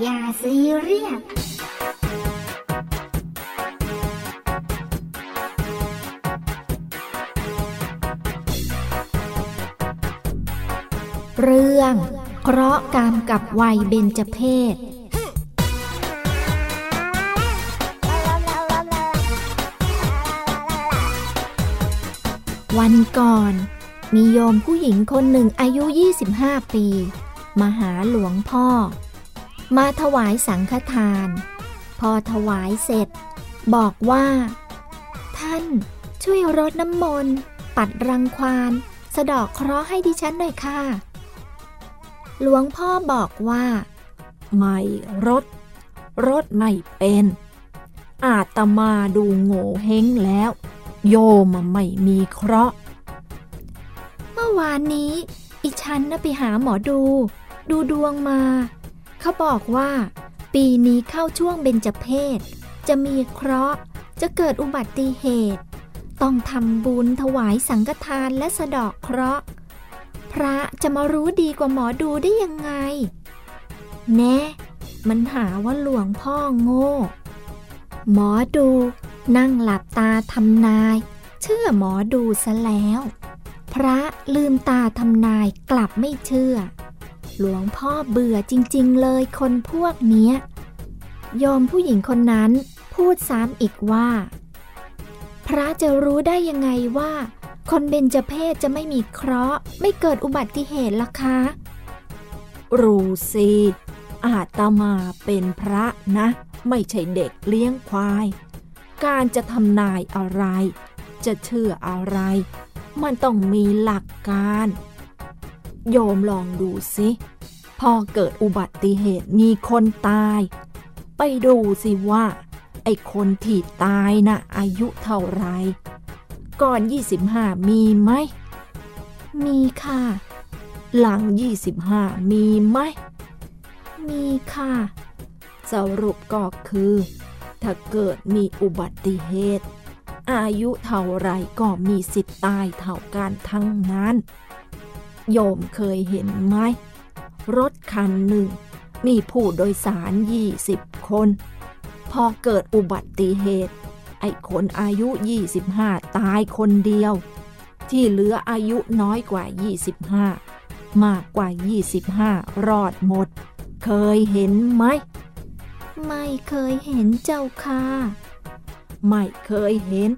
อย่าซีเรียสเรื่องเคราะห์กรรมกับวัยเบญจเพศวันก่อน มีโยมผู้หญิงคนหนึ่งอายุ 25 ปี มาหาหลวงพ่อ มาถวายสังฆทาน พอถวายเสร็จ บอกว่า ท่านช่วยรดน้ำมนต์ ปัดรังควานสะดอกเคราะห์ให้ดิฉันหน่อยค่ะ หลวงพ่อบอกว่า ไม่รถรถไม่เป็น อาตมาดูโง่เฮงแล้ว โยมไม่มีเคราะห์ เมื่อวานนี้ อิฉันน่ะไปหาหมอดู ดูดวงมา เขาบอกว่า ปีนี้เข้าช่วงเบญจเพศ จะมีเคราะห์ จะเกิดอุบัติเหตุ ต้องทำบุญถวายสังฆทานและสะดอกเคราะห์ พระจะมารู้ดีกว่าหมอดูได้ยังไง แน่ มันหาว่าหลวงพ่อโง่ หมอดูนั่งหลับตาทำนาย เชื่อหมอดูซะแล้ว พระลืมตาทำนายกลับไม่เชื่อ หลวงพ่อเบื่อจริง ๆ เลยคนพวกเนี้ยโยมผู้หญิงคนนั้นพูดซ้ำอีกว่า พระจะรู้ได้ยังไงว่า คนเบญจเพศจะไม่มีเคราะห์ ไม่เกิดอุบัติเหตุล่ะคะ รู้สิอาตมาเป็นพระนะ ไม่ใช่เด็กเลี้ยงควาย การจะทำนายอะไร จะเชื่ออะไร มันต้องมีหลักการ โยมลองดูสิพอเกิดอุบัติเหตุมีคนตาย ไปดูสิว่า ไอ้คนที่ตายนะ่ะอายุเท่าไร ก่อน 25 มีไหม มีค่ะ หลัง 25 มีไหม มีค่ะ สรุปก็คือ ถ้าเกิดมีอุบัติเหตุ อายุเท่าไรก็มีสิทธิ์ตายเท่ากันทั้งนั้น โยมเคยเห็นไหม รถคันหนึ่ง มีผู้โดยสาร 20 คน พอเกิดอุบัติเหตุ ไอ้คนอายุ 25 ตายคนเดียว ที่เหลืออายุน้อยกว่า 25 มากกว่า 25 รอดหมด เคยเห็นไหม ไม่เคยเห็นเจ้าค่ะ ไม่เคยเห็น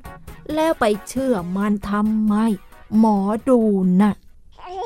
แล้วไปเชื่อมันทำไม หมอดูนะ่ะ